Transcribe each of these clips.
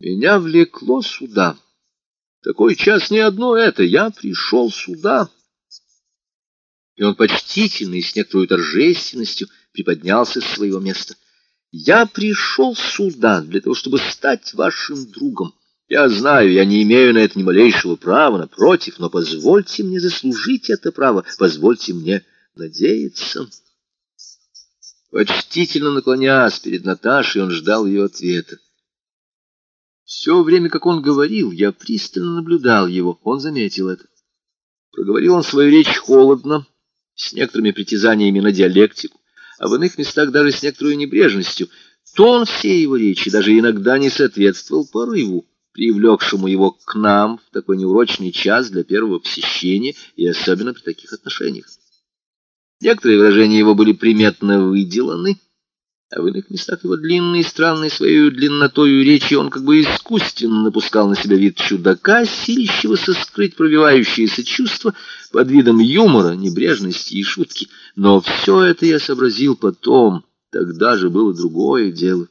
Меня влекло сюда. Такой час не одно это. Я пришел сюда. И он почтительно и с некоторой торжественностью приподнялся с своего места. Я пришел сюда для того, чтобы стать вашим другом. Я знаю, я не имею на это ни малейшего права, напротив, но позвольте мне заслужить это право, позвольте мне надеяться. Почтительно наклонясь перед Наташей, он ждал ее ответа. Все время, как он говорил, я пристально наблюдал его, он заметил это. Проговорил он свою речь холодно, с некоторыми притязаниями на диалектику, а в иных местах даже с некоторой небрежностью. Тон всей его речи даже иногда не соответствовал порыву, привлекшему его к нам в такой неурочный час для первого посещения и особенно при таких отношениях. Некоторые выражения его были приметно выделаны, а в иных местах его длинной и странной своей длиннотою речи он как бы искусственно напускал на себя вид чудака, силищегося скрыть пробивающиеся чувства под видом юмора, небрежности и шутки. Но все это я сообразил потом, тогда же было другое дело.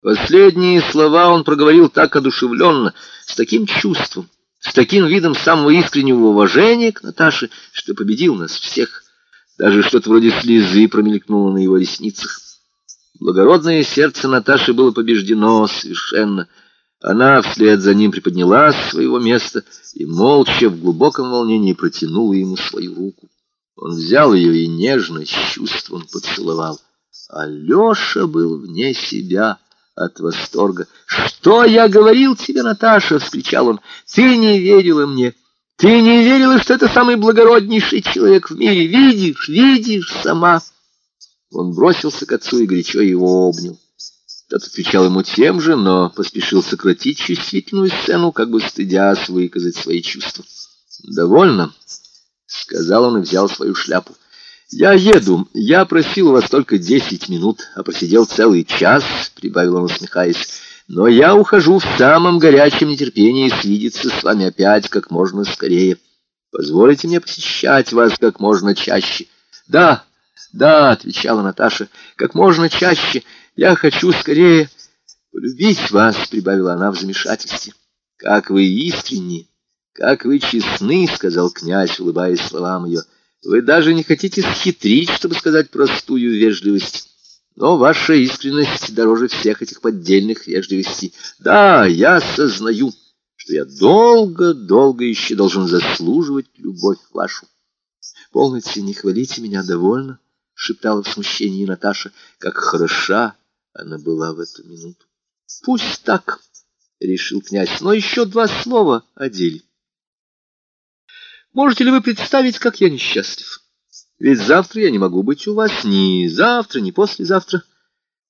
Последние слова он проговорил так одушевленно, с таким чувством, с таким видом самого искреннего уважения к Наташе, что победил нас всех. Даже что-то вроде слезы промелькнуло на его ресницах. Благородное сердце Наташи было побеждено совершенно. Она вслед за ним приподнялась с своего места и молча в глубоком волнении протянула ему свою руку. Он взял ее и нежно, с чувством поцеловал. А Леша был вне себя от восторга. «Что я говорил тебе, Наташа?» — вскричал он. «Ты не верила мне. Ты не верила, что это самый благороднейший человек в мире. Видишь, видишь сама». Он бросился к отцу и горячо его обнял. Тот отвечал ему тем же, но поспешил сократить чувствительную сцену, как бы стыдясь выказать свои чувства. «Довольно», — сказал он и взял свою шляпу. «Я еду. Я просил у вас только десять минут, а просидел целый час», — прибавил он, усмехаясь. «Но я ухожу в самом горячем нетерпении свидеться с вами опять как можно скорее. Позволите мне посещать вас как можно чаще». «Да, да», — отвечала Наташа, — «как можно чаще. Я хочу скорее полюбить вас», — прибавила она в замешательстве. «Как вы искренни, как вы честны», — сказал князь, улыбаясь словам ее, — вы даже не хотите схитрить, чтобы сказать простую вежливость. Но ваша искренность дороже всех этих поддельных вежливостей. Да, я сознаю, что я долго-долго еще должен заслуживать любовь вашу. Полностью не хвалите меня довольно, — шептала в смущении Наташа, как хороша она была в эту минуту. Пусть так, — решил князь, — но еще два слова о деле. Можете ли вы представить, как я несчастлив? Ведь завтра я не могу быть у вас ни завтра, ни послезавтра.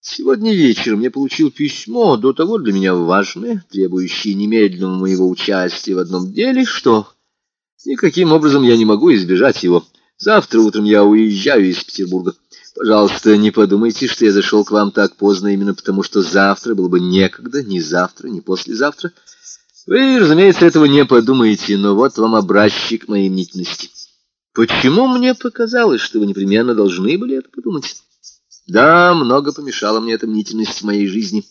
Сегодня вечером я получил письмо, до того для меня важное, требующее немедленного моего участия в одном деле, что никаким образом я не могу избежать его. Завтра утром я уезжаю из Петербурга. Пожалуйста, не подумайте, что я зашел к вам так поздно именно потому, что завтра было бы некогда, ни завтра, ни послезавтра. Вы, разумеется, этого не подумаете, но вот вам образчик моей мнительности. Почему мне показалось, что вы непременно должны были это подумать? Да, много помешала мне эта мнительность в моей жизни.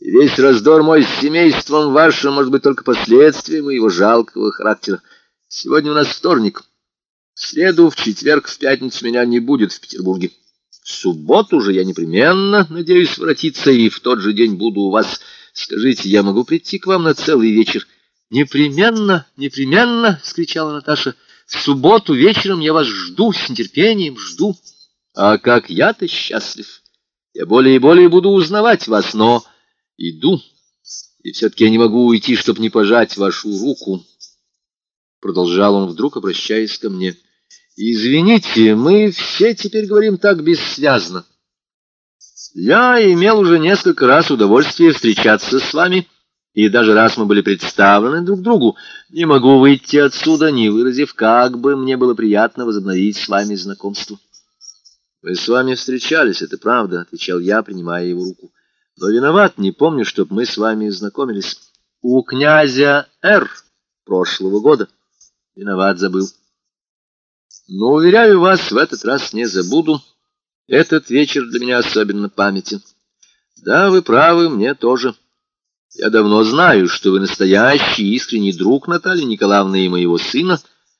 Весь раздор мой с семейством вашим может быть только последствием моего жалкого характера. Сегодня у нас вторник. В среду, в четверг, в пятницу меня не будет в Петербурге. В субботу же я непременно надеюсь воротиться, и в тот же день буду у вас... Скажите, я могу прийти к вам на целый вечер? Непременно, непременно, — вскричала Наташа. В субботу вечером я вас жду, с нетерпением жду. А как я-то счастлив. Я более и более буду узнавать вас, но иду. И все-таки я не могу уйти, чтобы не пожать вашу руку. Продолжал он вдруг, обращаясь ко мне. Извините, мы все теперь говорим так бессвязно. Я имел уже несколько раз удовольствие встречаться с вами, и даже раз мы были представлены друг другу. Не могу выйти отсюда, не выразив, как бы мне было приятно возобновить с вами знакомство. Мы с вами встречались, это правда, — отвечал я, принимая его руку. Но виноват, не помню, чтоб мы с вами знакомились. У князя Р. прошлого года. Виноват, забыл. Но, уверяю вас, в этот раз не забуду. Этот вечер для меня особенно памятен. Да, вы правы, мне тоже. Я давно знаю, что вы настоящий искренний друг Натальи Николаевны и моего сына —